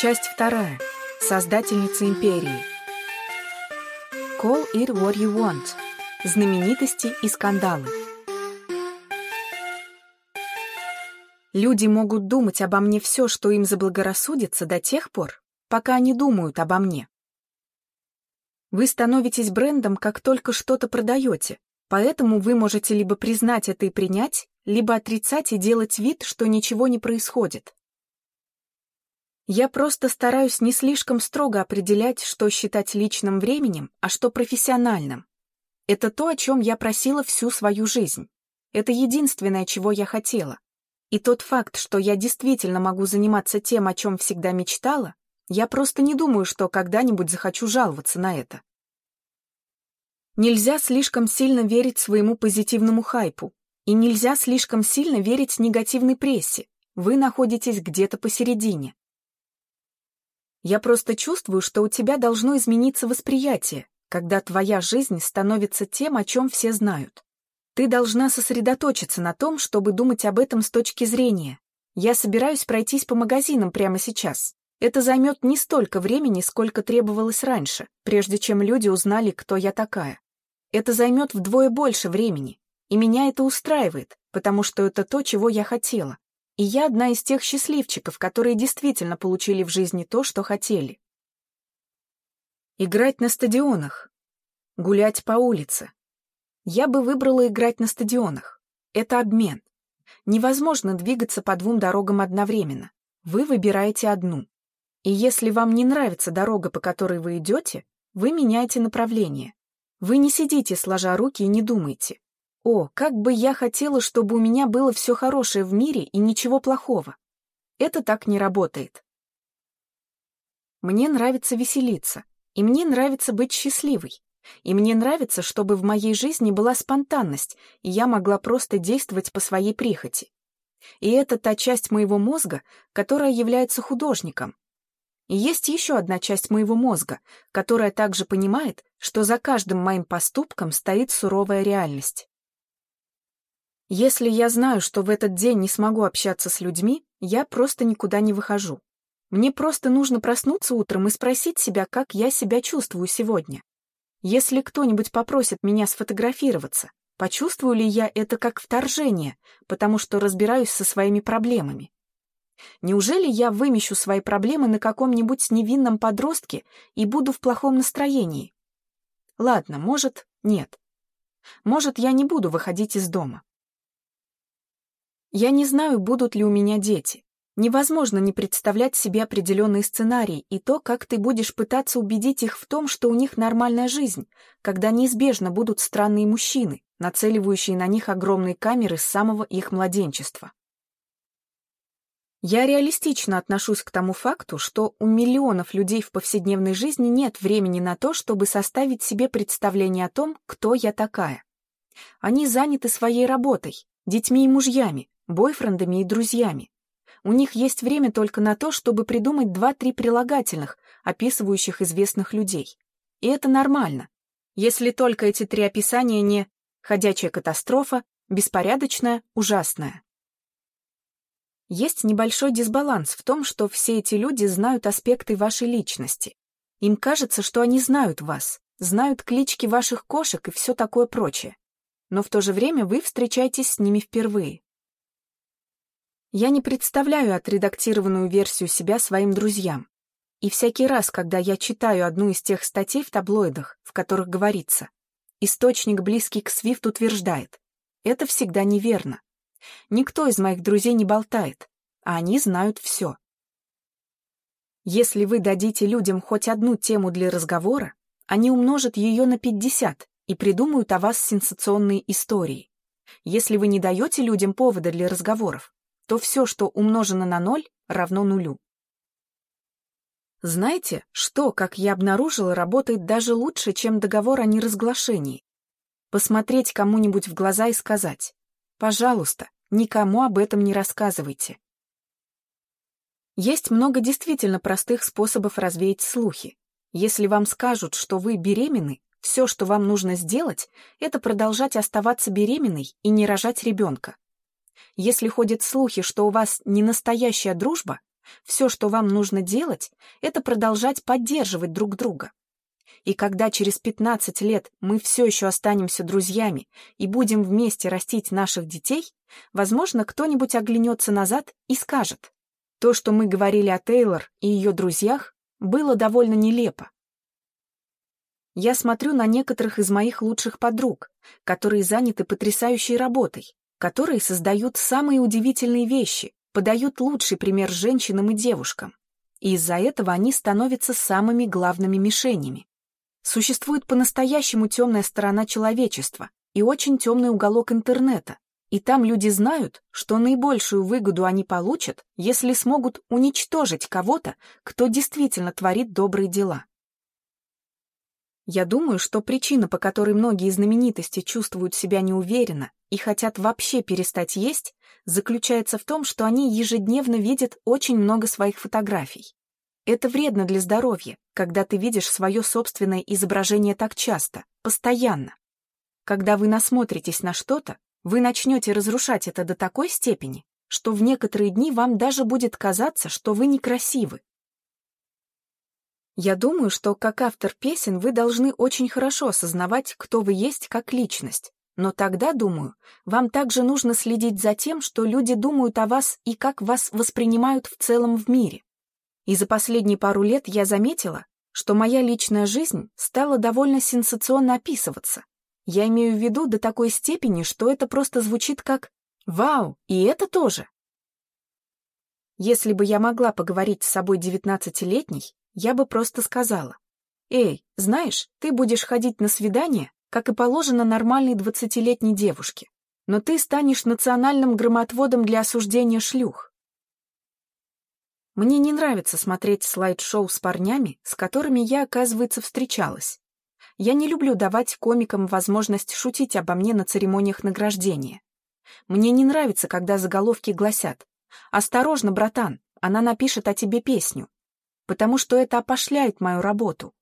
Часть вторая. Создательница империи. Call it what you want. Знаменитости и скандалы. Люди могут думать обо мне все, что им заблагорассудится до тех пор, пока они думают обо мне. Вы становитесь брендом, как только что-то продаете, поэтому вы можете либо признать это и принять, либо отрицать и делать вид, что ничего не происходит. Я просто стараюсь не слишком строго определять, что считать личным временем, а что профессиональным. Это то, о чем я просила всю свою жизнь. Это единственное, чего я хотела. И тот факт, что я действительно могу заниматься тем, о чем всегда мечтала, я просто не думаю, что когда-нибудь захочу жаловаться на это. Нельзя слишком сильно верить своему позитивному хайпу, и нельзя слишком сильно верить негативной прессе. Вы находитесь где-то посередине. Я просто чувствую, что у тебя должно измениться восприятие, когда твоя жизнь становится тем, о чем все знают. Ты должна сосредоточиться на том, чтобы думать об этом с точки зрения. Я собираюсь пройтись по магазинам прямо сейчас. Это займет не столько времени, сколько требовалось раньше, прежде чем люди узнали, кто я такая. Это займет вдвое больше времени, и меня это устраивает, потому что это то, чего я хотела. И я одна из тех счастливчиков, которые действительно получили в жизни то, что хотели. Играть на стадионах. Гулять по улице. Я бы выбрала играть на стадионах. Это обмен. Невозможно двигаться по двум дорогам одновременно. Вы выбираете одну. И если вам не нравится дорога, по которой вы идете, вы меняете направление. Вы не сидите, сложа руки, и не думаете. О, как бы я хотела, чтобы у меня было все хорошее в мире и ничего плохого. Это так не работает. Мне нравится веселиться, и мне нравится быть счастливой. И мне нравится, чтобы в моей жизни была спонтанность, и я могла просто действовать по своей прихоти. И это та часть моего мозга, которая является художником. И есть еще одна часть моего мозга, которая также понимает, что за каждым моим поступком стоит суровая реальность. Если я знаю, что в этот день не смогу общаться с людьми, я просто никуда не выхожу. Мне просто нужно проснуться утром и спросить себя, как я себя чувствую сегодня. Если кто-нибудь попросит меня сфотографироваться, почувствую ли я это как вторжение, потому что разбираюсь со своими проблемами? Неужели я вымещу свои проблемы на каком-нибудь невинном подростке и буду в плохом настроении? Ладно, может, нет. Может, я не буду выходить из дома. Я не знаю, будут ли у меня дети. Невозможно не представлять себе определенный сценарий и то, как ты будешь пытаться убедить их в том, что у них нормальная жизнь, когда неизбежно будут странные мужчины, нацеливающие на них огромные камеры с самого их младенчества. Я реалистично отношусь к тому факту, что у миллионов людей в повседневной жизни нет времени на то, чтобы составить себе представление о том, кто я такая. Они заняты своей работой, детьми и мужьями, бойфрендами и друзьями. У них есть время только на то, чтобы придумать два-три прилагательных, описывающих известных людей. И это нормально, если только эти три описания не «ходячая катастрофа», «беспорядочная», «ужасная». Есть небольшой дисбаланс в том, что все эти люди знают аспекты вашей личности. Им кажется, что они знают вас, знают клички ваших кошек и все такое прочее. Но в то же время вы встречаетесь с ними впервые. Я не представляю отредактированную версию себя своим друзьям. И всякий раз, когда я читаю одну из тех статей в таблоидах, в которых говорится, источник, близкий к Свифт, утверждает, это всегда неверно. Никто из моих друзей не болтает, а они знают все. Если вы дадите людям хоть одну тему для разговора, они умножат ее на 50 и придумают о вас сенсационные истории. Если вы не даете людям повода для разговоров, то все, что умножено на ноль, равно нулю. Знаете, что, как я обнаружила, работает даже лучше, чем договор о неразглашении? Посмотреть кому-нибудь в глаза и сказать «Пожалуйста, никому об этом не рассказывайте». Есть много действительно простых способов развеять слухи. Если вам скажут, что вы беременны, все, что вам нужно сделать, это продолжать оставаться беременной и не рожать ребенка. Если ходят слухи, что у вас не настоящая дружба, Все, что вам нужно делать, это продолжать поддерживать друг друга. И когда через 15 лет мы все еще останемся друзьями и будем вместе растить наших детей, возможно, кто-нибудь оглянется назад и скажет, то, что мы говорили о Тейлор и ее друзьях, было довольно нелепо. Я смотрю на некоторых из моих лучших подруг, которые заняты потрясающей работой, которые создают самые удивительные вещи, подают лучший пример женщинам и девушкам. И из-за этого они становятся самыми главными мишенями. Существует по-настоящему темная сторона человечества и очень темный уголок интернета, и там люди знают, что наибольшую выгоду они получат, если смогут уничтожить кого-то, кто действительно творит добрые дела. Я думаю, что причина, по которой многие знаменитости чувствуют себя неуверенно и хотят вообще перестать есть, заключается в том, что они ежедневно видят очень много своих фотографий. Это вредно для здоровья, когда ты видишь свое собственное изображение так часто, постоянно. Когда вы насмотритесь на что-то, вы начнете разрушать это до такой степени, что в некоторые дни вам даже будет казаться, что вы некрасивы. Я думаю, что как автор песен вы должны очень хорошо осознавать, кто вы есть как личность. Но тогда, думаю, вам также нужно следить за тем, что люди думают о вас и как вас воспринимают в целом в мире. И за последние пару лет я заметила, что моя личная жизнь стала довольно сенсационно описываться. Я имею в виду до такой степени, что это просто звучит как «Вау, и это тоже!». Если бы я могла поговорить с собой девятнадцатилетней, я бы просто сказала «Эй, знаешь, ты будешь ходить на свидание, как и положено нормальной двадцатилетней девушке, но ты станешь национальным громотводом для осуждения шлюх. Мне не нравится смотреть слайд-шоу с парнями, с которыми я, оказывается, встречалась. Я не люблю давать комикам возможность шутить обо мне на церемониях награждения. Мне не нравится, когда заголовки гласят «Осторожно, братан, она напишет о тебе песню», потому что это опошляет мою работу.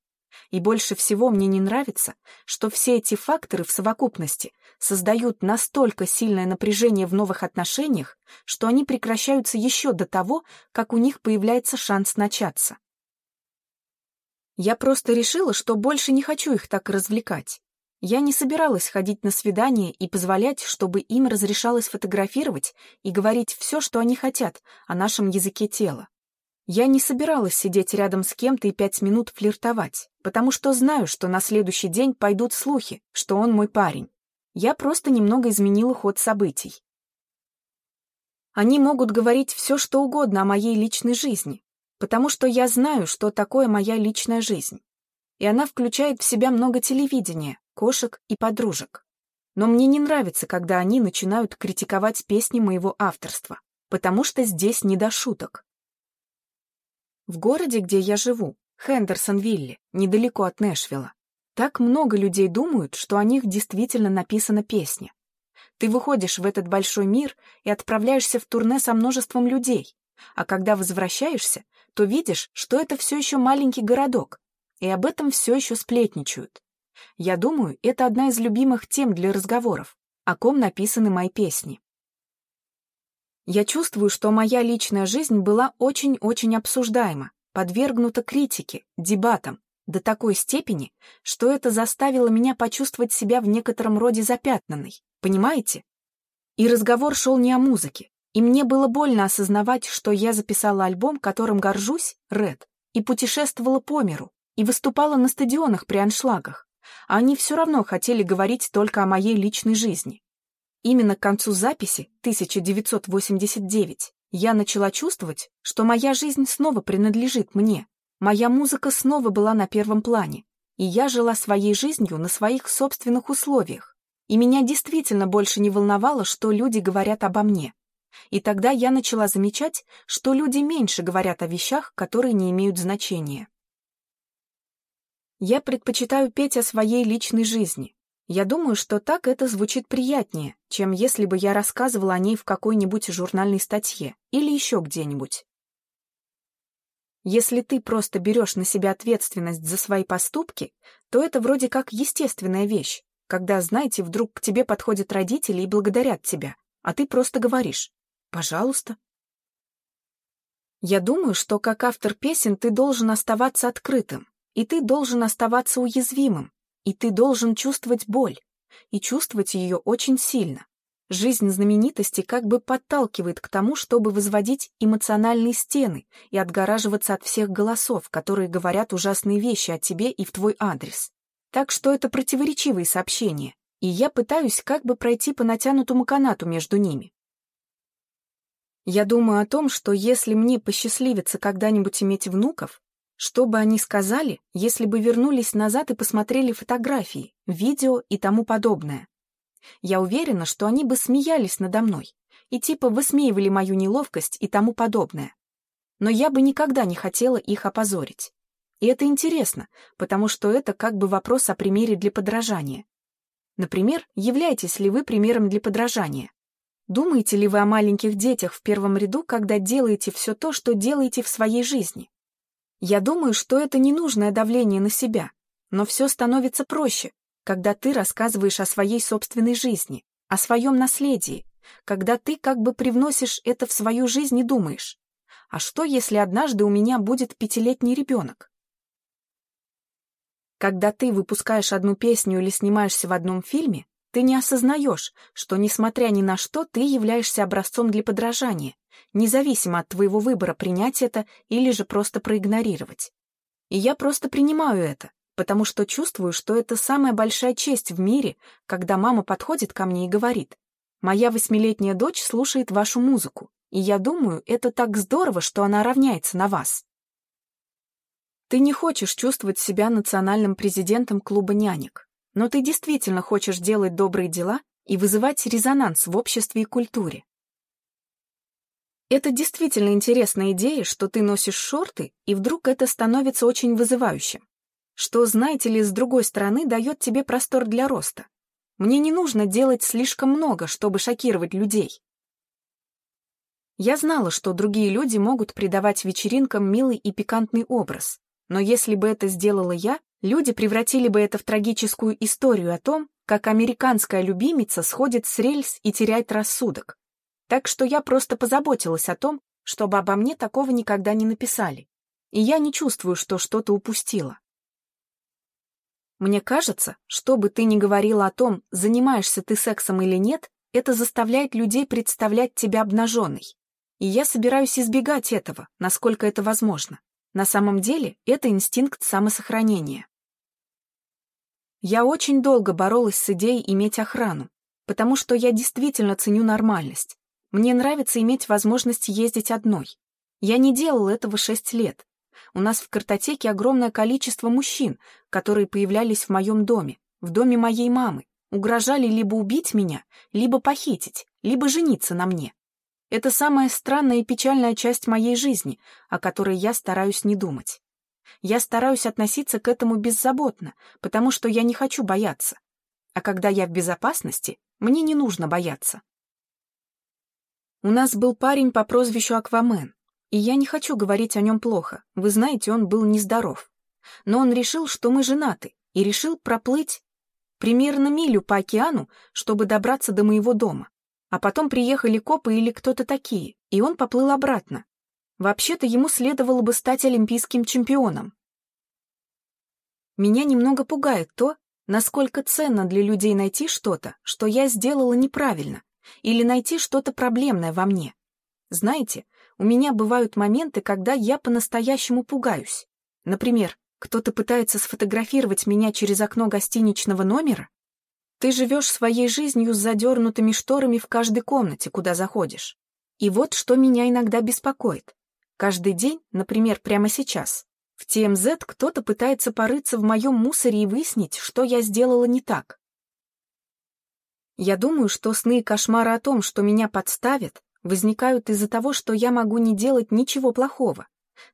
И больше всего мне не нравится, что все эти факторы в совокупности создают настолько сильное напряжение в новых отношениях, что они прекращаются еще до того, как у них появляется шанс начаться. Я просто решила, что больше не хочу их так развлекать. Я не собиралась ходить на свидания и позволять, чтобы им разрешалось фотографировать и говорить все, что они хотят о нашем языке тела. Я не собиралась сидеть рядом с кем-то и пять минут флиртовать, потому что знаю, что на следующий день пойдут слухи, что он мой парень. Я просто немного изменила ход событий. Они могут говорить все, что угодно о моей личной жизни, потому что я знаю, что такое моя личная жизнь. И она включает в себя много телевидения, кошек и подружек. Но мне не нравится, когда они начинают критиковать песни моего авторства, потому что здесь не до шуток. В городе, где я живу, Хендерсонвилле, недалеко от Нэшвилла, так много людей думают, что о них действительно написана песня. Ты выходишь в этот большой мир и отправляешься в турне со множеством людей, а когда возвращаешься, то видишь, что это все еще маленький городок, и об этом все еще сплетничают. Я думаю, это одна из любимых тем для разговоров, о ком написаны мои песни. Я чувствую, что моя личная жизнь была очень-очень обсуждаема, подвергнута критике, дебатам, до такой степени, что это заставило меня почувствовать себя в некотором роде запятнанной, понимаете? И разговор шел не о музыке, и мне было больно осознавать, что я записала альбом, которым горжусь, Ред, и путешествовала по миру, и выступала на стадионах при аншлагах, а они все равно хотели говорить только о моей личной жизни. Именно к концу записи, 1989, я начала чувствовать, что моя жизнь снова принадлежит мне. Моя музыка снова была на первом плане, и я жила своей жизнью на своих собственных условиях. И меня действительно больше не волновало, что люди говорят обо мне. И тогда я начала замечать, что люди меньше говорят о вещах, которые не имеют значения. Я предпочитаю петь о своей личной жизни, я думаю, что так это звучит приятнее, чем если бы я рассказывала о ней в какой-нибудь журнальной статье или еще где-нибудь. Если ты просто берешь на себя ответственность за свои поступки, то это вроде как естественная вещь, когда, знаете, вдруг к тебе подходят родители и благодарят тебя, а ты просто говоришь «пожалуйста». Я думаю, что как автор песен ты должен оставаться открытым, и ты должен оставаться уязвимым, и ты должен чувствовать боль, и чувствовать ее очень сильно. Жизнь знаменитости как бы подталкивает к тому, чтобы возводить эмоциональные стены и отгораживаться от всех голосов, которые говорят ужасные вещи о тебе и в твой адрес. Так что это противоречивые сообщения, и я пытаюсь как бы пройти по натянутому канату между ними. Я думаю о том, что если мне посчастливится когда-нибудь иметь внуков, что бы они сказали, если бы вернулись назад и посмотрели фотографии, видео и тому подобное? Я уверена, что они бы смеялись надо мной и типа высмеивали мою неловкость и тому подобное. Но я бы никогда не хотела их опозорить. И это интересно, потому что это как бы вопрос о примере для подражания. Например, являетесь ли вы примером для подражания? Думаете ли вы о маленьких детях в первом ряду, когда делаете все то, что делаете в своей жизни? Я думаю, что это ненужное давление на себя, но все становится проще, когда ты рассказываешь о своей собственной жизни, о своем наследии, когда ты как бы привносишь это в свою жизнь и думаешь, а что, если однажды у меня будет пятилетний ребенок? Когда ты выпускаешь одну песню или снимаешься в одном фильме, ты не осознаешь, что, несмотря ни на что, ты являешься образцом для подражания, независимо от твоего выбора принять это или же просто проигнорировать. И я просто принимаю это, потому что чувствую, что это самая большая честь в мире, когда мама подходит ко мне и говорит, «Моя восьмилетняя дочь слушает вашу музыку, и я думаю, это так здорово, что она равняется на вас». Ты не хочешь чувствовать себя национальным президентом клуба нянек, но ты действительно хочешь делать добрые дела и вызывать резонанс в обществе и культуре. Это действительно интересная идея, что ты носишь шорты, и вдруг это становится очень вызывающим что, знаете ли, с другой стороны дает тебе простор для роста. Мне не нужно делать слишком много, чтобы шокировать людей. Я знала, что другие люди могут придавать вечеринкам милый и пикантный образ, но если бы это сделала я, люди превратили бы это в трагическую историю о том, как американская любимица сходит с рельс и теряет рассудок. Так что я просто позаботилась о том, чтобы обо мне такого никогда не написали. И я не чувствую, что что-то упустила. Мне кажется, что бы ты ни говорила о том, занимаешься ты сексом или нет, это заставляет людей представлять тебя обнаженной. И я собираюсь избегать этого, насколько это возможно. На самом деле, это инстинкт самосохранения. Я очень долго боролась с идеей иметь охрану, потому что я действительно ценю нормальность. Мне нравится иметь возможность ездить одной. Я не делала этого шесть лет, у нас в картотеке огромное количество мужчин, которые появлялись в моем доме, в доме моей мамы, угрожали либо убить меня, либо похитить, либо жениться на мне. Это самая странная и печальная часть моей жизни, о которой я стараюсь не думать. Я стараюсь относиться к этому беззаботно, потому что я не хочу бояться. А когда я в безопасности, мне не нужно бояться. У нас был парень по прозвищу Аквамен. И я не хочу говорить о нем плохо, вы знаете, он был нездоров. Но он решил, что мы женаты, и решил проплыть примерно милю по океану, чтобы добраться до моего дома. А потом приехали копы или кто-то такие, и он поплыл обратно. Вообще-то ему следовало бы стать олимпийским чемпионом. Меня немного пугает то, насколько ценно для людей найти что-то, что я сделала неправильно, или найти что-то проблемное во мне. Знаете, у меня бывают моменты, когда я по-настоящему пугаюсь. Например, кто-то пытается сфотографировать меня через окно гостиничного номера? Ты живешь своей жизнью с задернутыми шторами в каждой комнате, куда заходишь. И вот что меня иногда беспокоит. Каждый день, например, прямо сейчас, в ТМЗ кто-то пытается порыться в моем мусоре и выяснить, что я сделала не так. Я думаю, что сны и кошмары о том, что меня подставят, возникают из-за того, что я могу не делать ничего плохого.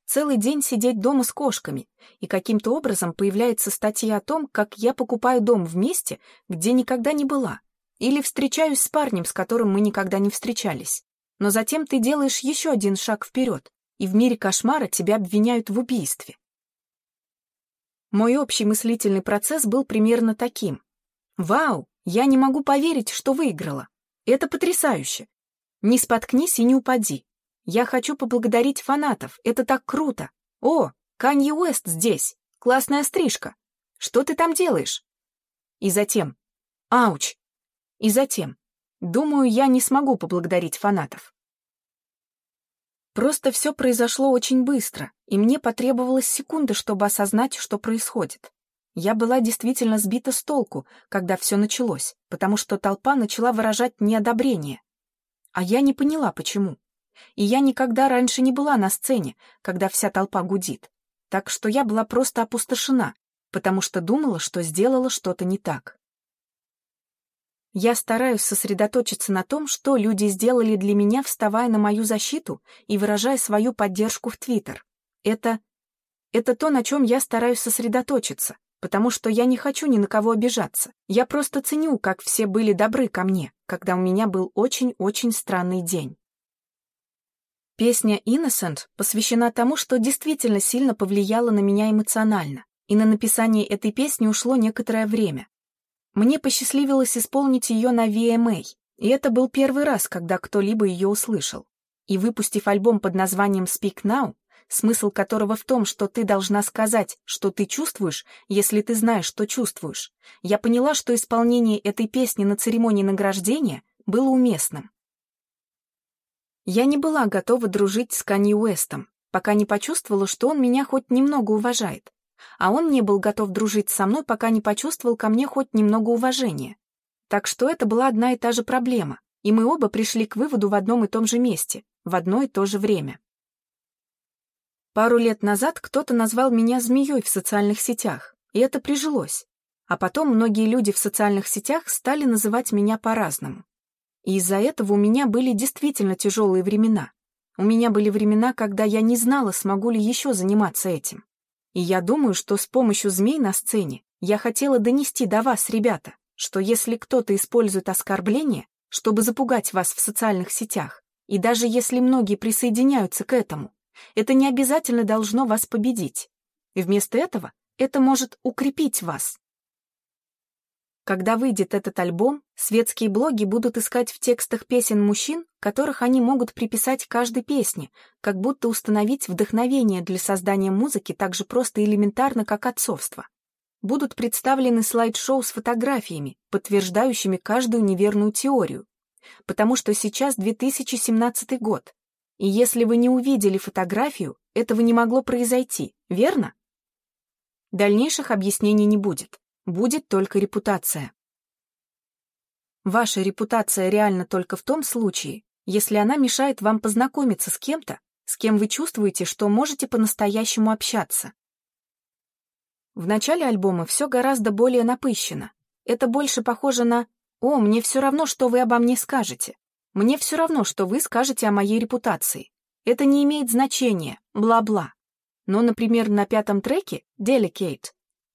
Целый день сидеть дома с кошками, и каким-то образом появляется статья о том, как я покупаю дом в месте, где никогда не была, или встречаюсь с парнем, с которым мы никогда не встречались. Но затем ты делаешь еще один шаг вперед, и в мире кошмара тебя обвиняют в убийстве. Мой общий мыслительный процесс был примерно таким. «Вау, я не могу поверить, что выиграла. Это потрясающе. Не споткнись и не упади. Я хочу поблагодарить фанатов, это так круто. О, Канье Уэст здесь, классная стрижка. Что ты там делаешь? И затем, ауч. И затем, думаю, я не смогу поблагодарить фанатов. Просто все произошло очень быстро, и мне потребовалась секунда, чтобы осознать, что происходит. Я была действительно сбита с толку, когда все началось, потому что толпа начала выражать неодобрение. А я не поняла, почему. И я никогда раньше не была на сцене, когда вся толпа гудит. Так что я была просто опустошена, потому что думала, что сделала что-то не так. Я стараюсь сосредоточиться на том, что люди сделали для меня, вставая на мою защиту и выражая свою поддержку в Твиттер. Это... это то, на чем я стараюсь сосредоточиться, потому что я не хочу ни на кого обижаться. Я просто ценю, как все были добры ко мне, когда у меня был очень-очень странный день. Песня «Innocent» посвящена тому, что действительно сильно повлияло на меня эмоционально, и на написание этой песни ушло некоторое время. Мне посчастливилось исполнить ее на VMA, и это был первый раз, когда кто-либо ее услышал. И выпустив альбом под названием «Speak Now», смысл которого в том, что ты должна сказать, что ты чувствуешь, если ты знаешь, что чувствуешь, я поняла, что исполнение этой песни на церемонии награждения было уместным. Я не была готова дружить с Канье Уэстом, пока не почувствовала, что он меня хоть немного уважает а он не был готов дружить со мной, пока не почувствовал ко мне хоть немного уважения. Так что это была одна и та же проблема, и мы оба пришли к выводу в одном и том же месте, в одно и то же время. Пару лет назад кто-то назвал меня змеей в социальных сетях, и это прижилось. А потом многие люди в социальных сетях стали называть меня по-разному. И из-за этого у меня были действительно тяжелые времена. У меня были времена, когда я не знала, смогу ли еще заниматься этим. И я думаю, что с помощью змей на сцене я хотела донести до вас, ребята, что если кто-то использует оскорбление, чтобы запугать вас в социальных сетях, и даже если многие присоединяются к этому, это не обязательно должно вас победить. И вместо этого это может укрепить вас. Когда выйдет этот альбом, светские блоги будут искать в текстах песен мужчин, которых они могут приписать каждой песне, как будто установить вдохновение для создания музыки так же просто и элементарно, как отцовство. Будут представлены слайд-шоу с фотографиями, подтверждающими каждую неверную теорию. Потому что сейчас 2017 год, и если вы не увидели фотографию, этого не могло произойти, верно? Дальнейших объяснений не будет будет только репутация. Ваша репутация реальна только в том случае, если она мешает вам познакомиться с кем-то, с кем вы чувствуете, что можете по-настоящему общаться. В начале альбома все гораздо более напыщено. Это больше похоже на «О, мне все равно, что вы обо мне скажете. Мне все равно, что вы скажете о моей репутации. Это не имеет значения, бла-бла». Но, например, на пятом треке «Delicate»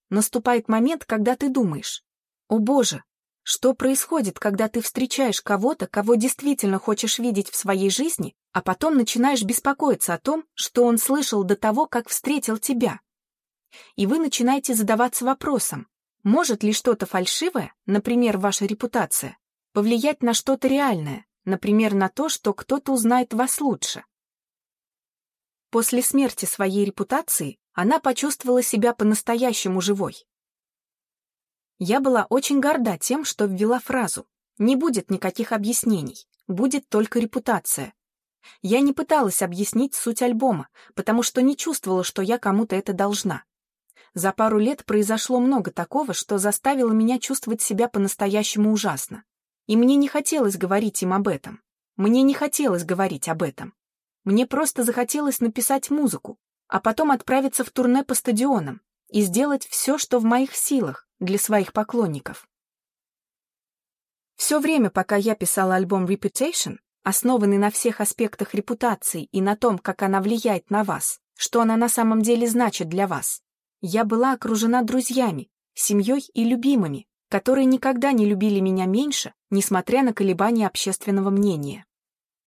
наступает момент, когда ты думаешь, «О боже, что происходит, когда ты встречаешь кого-то, кого действительно хочешь видеть в своей жизни, а потом начинаешь беспокоиться о том, что он слышал до того, как встретил тебя?» И вы начинаете задаваться вопросом, может ли что-то фальшивое, например, ваша репутация, повлиять на что-то реальное, например, на то, что кто-то узнает вас лучше. После смерти своей репутации она почувствовала себя по-настоящему живой. Я была очень горда тем, что ввела фразу «Не будет никаких объяснений, будет только репутация». Я не пыталась объяснить суть альбома, потому что не чувствовала, что я кому-то это должна. За пару лет произошло много такого, что заставило меня чувствовать себя по-настоящему ужасно. И мне не хотелось говорить им об этом. Мне не хотелось говорить об этом. Мне просто захотелось написать музыку, а потом отправиться в турне по стадионам и сделать все, что в моих силах для своих поклонников. Все время, пока я писала альбом Reputation, основанный на всех аспектах репутации и на том, как она влияет на вас, что она на самом деле значит для вас, я была окружена друзьями, семьей и любимыми, которые никогда не любили меня меньше, несмотря на колебания общественного мнения.